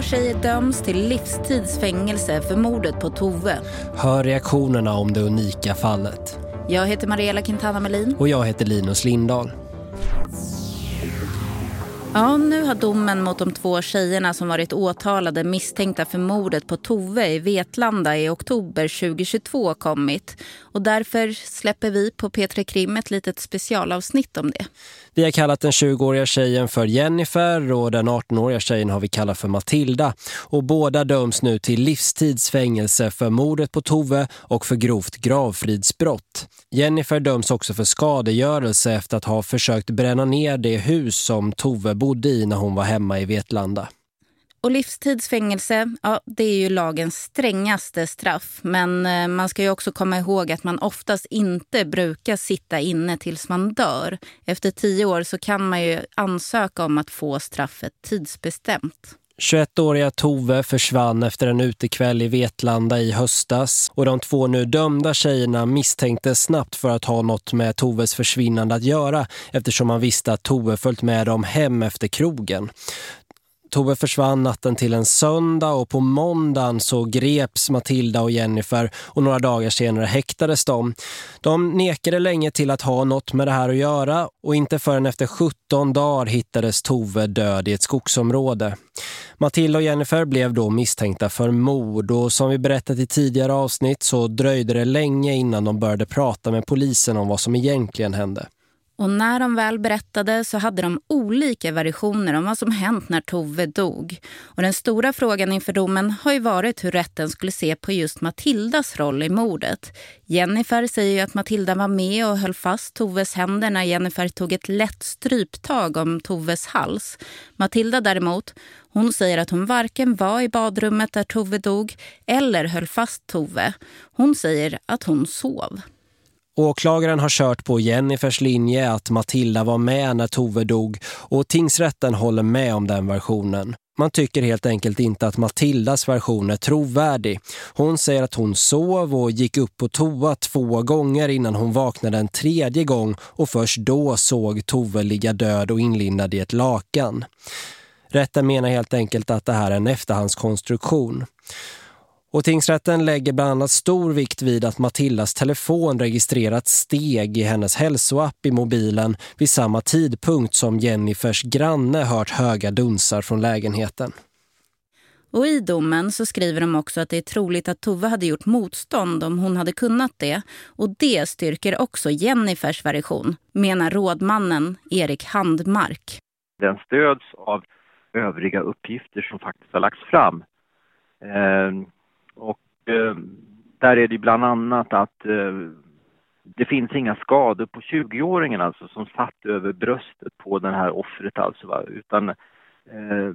Två tjejer döms till livstidsfängelse för mordet på Tove. Hör reaktionerna om det unika fallet. Jag heter Mariella Quintana Melin. Och jag heter Linus Lindahl. Ja, nu har domen mot de två tjejerna som varit åtalade misstänkta för mordet på Tove i Vetlanda i oktober 2022 kommit. Och därför släpper vi på P3 Krim ett litet specialavsnitt om det. Vi har kallat den 20-åriga tjejen för Jennifer och den 18-åriga tjejen har vi kallat för Matilda. Och båda döms nu till livstidsfängelse för mordet på Tove och för grovt gravfridsbrott. Jennifer döms också för skadegörelse efter att ha försökt bränna ner det hus som Tove bodde i när hon var hemma i Vetlanda. Och livstidsfängelse, ja, det är ju lagens strängaste straff. Men eh, man ska ju också komma ihåg att man oftast inte brukar sitta inne tills man dör. Efter tio år så kan man ju ansöka om att få straffet tidsbestämt. 21-åriga Tove försvann efter en utekväll i Vetlanda i höstas och de två nu dömda tjejerna misstänktes snabbt för att ha något med Toves försvinnande att göra eftersom man visste att Tove följt med dem hem efter krogen. Tove försvann natten till en söndag och på måndagen så greps Matilda och Jennifer och några dagar senare häktades de. De nekade länge till att ha något med det här att göra och inte förrän efter 17 dagar hittades Tove död i ett skogsområde. Matilda och Jennifer blev då misstänkta för mord och som vi berättat i tidigare avsnitt så dröjde det länge innan de började prata med polisen om vad som egentligen hände. Och när de väl berättade så hade de olika versioner om vad som hänt när Tove dog. Och den stora frågan inför domen har ju varit hur rätten skulle se på just Matildas roll i mordet. Jennifer säger ju att Matilda var med och höll fast Toves händer när Jennifer tog ett lätt stryptag om Toves hals. Matilda däremot, hon säger att hon varken var i badrummet där Tove dog eller höll fast Tove. Hon säger att hon sov. Åklagaren har kört på Jennifers linje att Matilda var med när Tove dog och tingsrätten håller med om den versionen. Man tycker helt enkelt inte att Matildas version är trovärdig. Hon säger att hon sov och gick upp på toa två gånger innan hon vaknade en tredje gång och först då såg Tove ligga död och inlindad i ett lakan. Rätten menar helt enkelt att det här är en efterhandskonstruktion. Och tingsrätten lägger bland annat stor vikt vid att Matildas telefon registrerat steg i hennes hälsoapp i mobilen vid samma tidpunkt som Jennifers granne hört höga dunsar från lägenheten. Och i domen så skriver de också att det är troligt att Tove hade gjort motstånd om hon hade kunnat det. Och det styrker också Jennifers version, menar rådmannen Erik Handmark. Den stöds av övriga uppgifter som faktiskt har lagts fram. Eh, och eh, där är det bland annat att eh, det finns inga skador på 20-åringen alltså som satt över bröstet på den här offret alltså va? utan eh,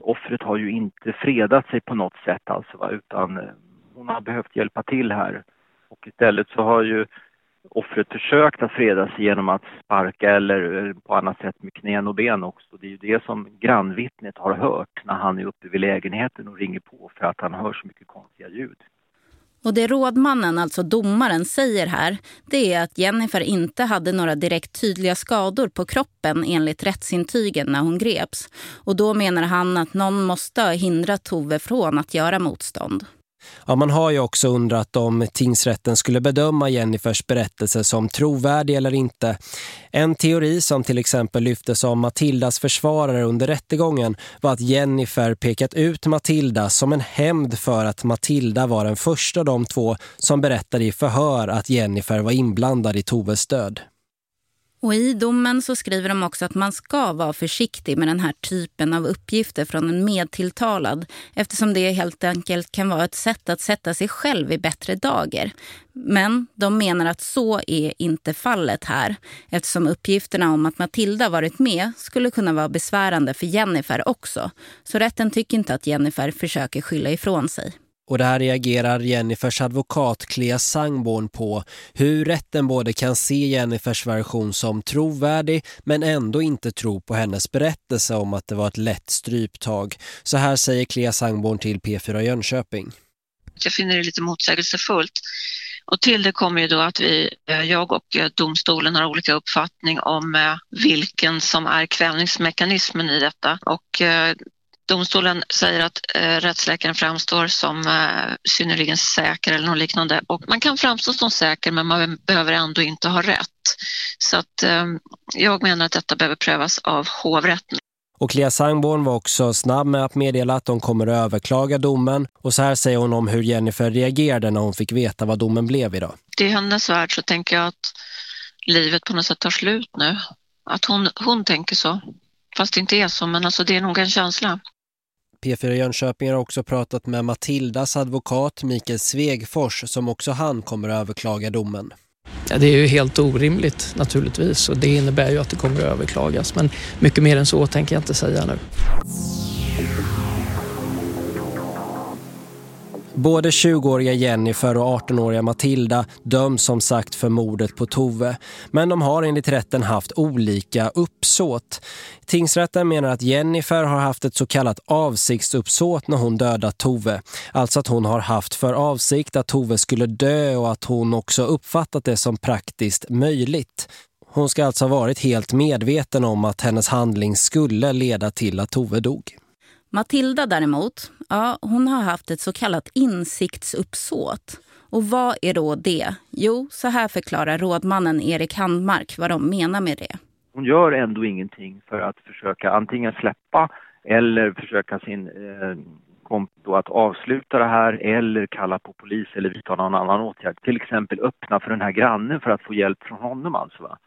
offret har ju inte fredat sig på något sätt alltså va? utan eh, hon har behövt hjälpa till här och istället så har ju offret försökt att freda sig genom att sparka eller på annat sätt med knän och ben också. Det är ju det som grannvittnet har hört när han är uppe vid lägenheten och ringer på för att han hör så mycket konstiga ljud. Och det rådmannen, alltså domaren, säger här det är att Jennifer inte hade några direkt tydliga skador på kroppen enligt rättsintygen när hon greps. Och då menar han att någon måste ha hindrat Tove från att göra motstånd. Ja, man har ju också undrat om tingsrätten skulle bedöma Jennifers berättelse som trovärdig eller inte. En teori som till exempel lyftes av Matildas försvarare under rättegången var att Jennifer pekat ut Matilda som en hämnd för att Matilda var den första av de två som berättade i förhör att Jennifer var inblandad i Toves död. Och I domen så skriver de också att man ska vara försiktig med den här typen av uppgifter från en medtilltalad eftersom det helt enkelt kan vara ett sätt att sätta sig själv i bättre dager. Men de menar att så är inte fallet här eftersom uppgifterna om att Matilda varit med skulle kunna vara besvärande för Jennifer också. Så rätten tycker inte att Jennifer försöker skylla ifrån sig. Och här reagerar Jennifers advokat Clea Sangborn på hur rätten både kan se Jennifers version som trovärdig men ändå inte tro på hennes berättelse om att det var ett lätt stryptag. Så här säger Clea Sangborn till P4 Jönköping. Jag finner det lite motsägelsefullt. Och till det kommer ju då att vi, eh, jag och eh, domstolen har olika uppfattning om eh, vilken som är kvällningsmekanismen i detta. Och Domstolen säger att eh, rättsläkaren framstår som eh, synnerligen säker eller något liknande och man kan framstå som säker men man behöver ändå inte ha rätt. Så att eh, jag menar att detta behöver prövas av hovrätten. Och Clea Sangborn var också snabb med att meddela att de kommer att överklaga domen. Och så här säger hon om hur Jennifer reagerade när hon fick veta vad domen blev idag. I hennes värld så tänker jag att livet på något sätt tar slut nu. Att hon, hon tänker så. Fast det inte är så, men alltså det är nog en känsla. P4 Jönköping har också pratat med Matildas advokat Mikael Svegfors som också han kommer att överklaga domen. Ja, det är ju helt orimligt naturligtvis och det innebär ju att det kommer att överklagas. Men mycket mer än så tänker jag inte säga nu. Både 20-åriga Jennifer och 18-åriga Matilda döms som sagt för mordet på Tove. Men de har enligt rätten haft olika uppsåt. Tingsrätten menar att Jennifer har haft ett så kallat avsiktsuppsåt när hon dödat Tove. Alltså att hon har haft för avsikt att Tove skulle dö och att hon också uppfattat det som praktiskt möjligt. Hon ska alltså ha varit helt medveten om att hennes handling skulle leda till att Tove dog. Matilda däremot, ja, hon har haft ett så kallat insiktsuppsåt. Och vad är då det? Jo, så här förklarar rådmannen Erik Handmark vad de menar med det. Hon gör ändå ingenting för att försöka antingen släppa eller försöka sin eh, konto att avsluta det här eller kalla på polis eller vidta någon annan åtgärd. Till exempel öppna för den här grannen för att få hjälp från honom alltså va?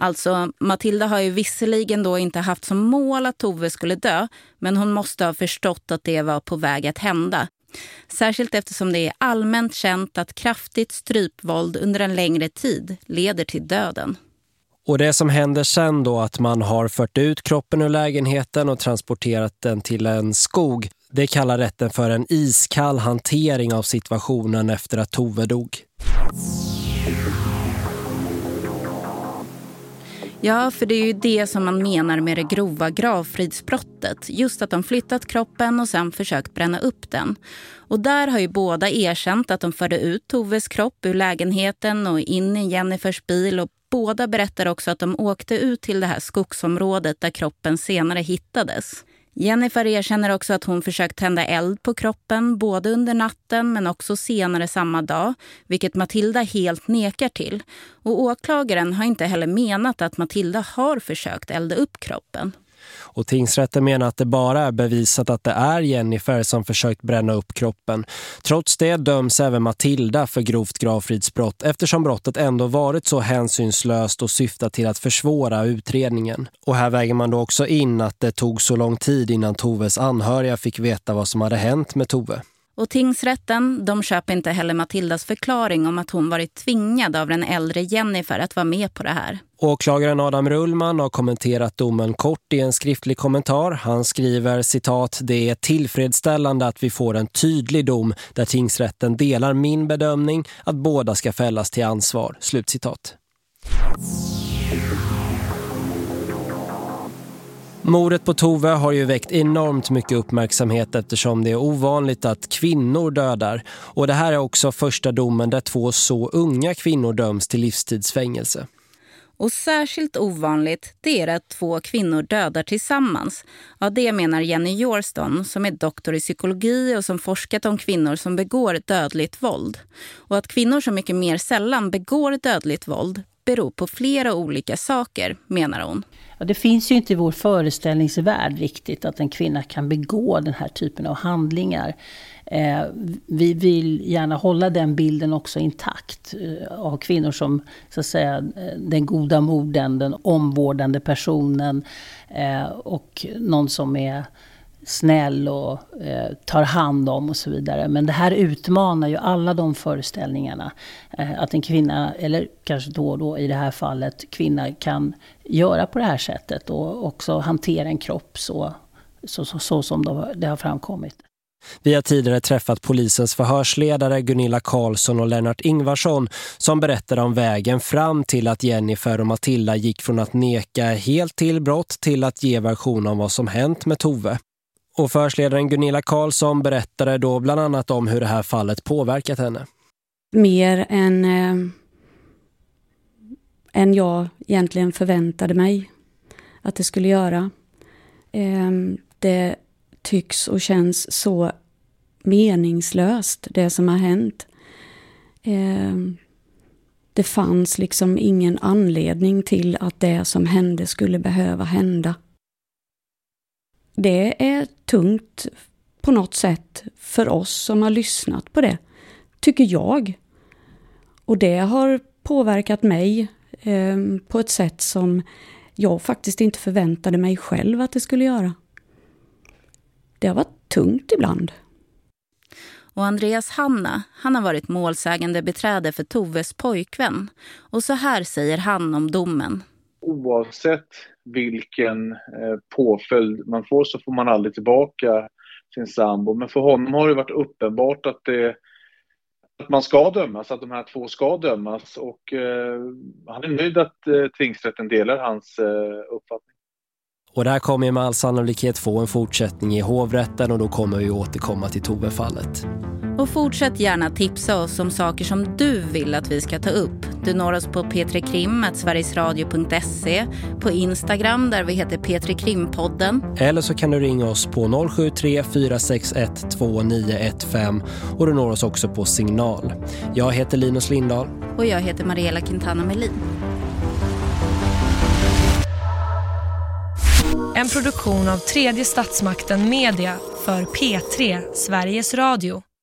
Alltså, Matilda har ju visserligen då inte haft som mål att Tove skulle dö, men hon måste ha förstått att det var på väg att hända. Särskilt eftersom det är allmänt känt att kraftigt strypvåld under en längre tid leder till döden. Och det som händer sen då att man har fört ut kroppen ur lägenheten och transporterat den till en skog, det kallar rätten för en iskall hantering av situationen efter att Tove dog. Ja, för det är ju det som man menar med det grova gravfridsbrottet. Just att de flyttat kroppen och sen försökt bränna upp den. Och där har ju båda erkänt att de förde ut Toves kropp ur lägenheten och in i Jennifers bil och båda berättar också att de åkte ut till det här skogsområdet där kroppen senare hittades. Jennifer erkänner också att hon försökt tända eld på kroppen både under natten men också senare samma dag, vilket Matilda helt nekar till. Och åklagaren har inte heller menat att Matilda har försökt elda upp kroppen. Och tingsrätten menar att det bara är bevisat att det är Jennifer som försökt bränna upp kroppen. Trots det döms även Matilda för grovt gravfridsbrott eftersom brottet ändå varit så hänsynslöst och syftat till att försvåra utredningen. Och här väger man då också in att det tog så lång tid innan Toves anhöriga fick veta vad som hade hänt med Tove. Och tingsrätten de köper inte heller Matildas förklaring om att hon varit tvingad av den äldre Jennifer att vara med på det här. Åklagaren Adam Rullman har kommenterat domen kort i en skriftlig kommentar. Han skriver citat Det är tillfredsställande att vi får en tydlig dom där tingsrätten delar min bedömning att båda ska fällas till ansvar. Slutcitat. Mordet på Tove har ju väckt enormt mycket uppmärksamhet eftersom det är ovanligt att kvinnor dödar. Och det här är också första domen där två så unga kvinnor döms till livstidsfängelse. Och särskilt ovanligt det är att två kvinnor dödar tillsammans. Ja, det menar Jenny Jorston som är doktor i psykologi och som forskat om kvinnor som begår dödligt våld. Och att kvinnor så mycket mer sällan begår dödligt våld beror på flera olika saker, menar hon. Ja, det finns ju inte i vår föreställningsvärld riktigt att en kvinna kan begå den här typen av handlingar. Eh, vi vill gärna hålla den bilden också intakt eh, av kvinnor som så att säga eh, den goda moden, den omvårdande personen eh, och någon som är snäll och eh, tar hand om och så vidare. Men det här utmanar ju alla de föreställningarna. Eh, att en kvinna, eller kanske då och då i det här fallet, kvinna kan göra på det här sättet och också hantera en kropp så, så, så, så som det har framkommit. Vi har tidigare träffat polisens förhörsledare Gunilla Karlsson och Lennart Ingvarsson som berättade om vägen fram till att Jennifer och Matilda gick från att neka helt till brott till att ge version om vad som hänt med Tove. Och försledaren Gunilla Karlsson berättade då bland annat om hur det här fallet påverkat henne. Mer än, eh, än jag egentligen förväntade mig att det skulle göra. Eh, det tycks och känns så meningslöst, det som har hänt. Eh, det fanns liksom ingen anledning till att det som hände skulle behöva hända. Det är tungt på något sätt för oss som har lyssnat på det, tycker jag. Och det har påverkat mig eh, på ett sätt som jag faktiskt inte förväntade mig själv att det skulle göra. Det har varit tungt ibland. Och Andreas Hanna, han har varit målsägande beträde för Toves pojkvän. Och så här säger han om domen. Oavsett vilken eh, påföljd man får så får man aldrig tillbaka sin sambo. Men för honom har det varit uppenbart att, det, att man ska dömas, att de här två ska dömas. Och eh, han är nöjd att eh, tingsrätten delar hans eh, uppfattning. Och där kommer ju med all sannolikhet få en fortsättning i hovrätten och då kommer vi återkomma till Tove-fallet. Och fortsätt gärna tipsa oss om saker som du vill att vi ska ta upp. Du når oss på p3krim.sverigesradio.se, på Instagram där vi heter P3 Krimpodden. Eller så kan du ringa oss på 073 461 2915 och du når oss också på signal. Jag heter Linus Lindahl. Och jag heter Mariella Quintana Melin. En produktion av tredje statsmakten Media för P3 Sveriges Radio.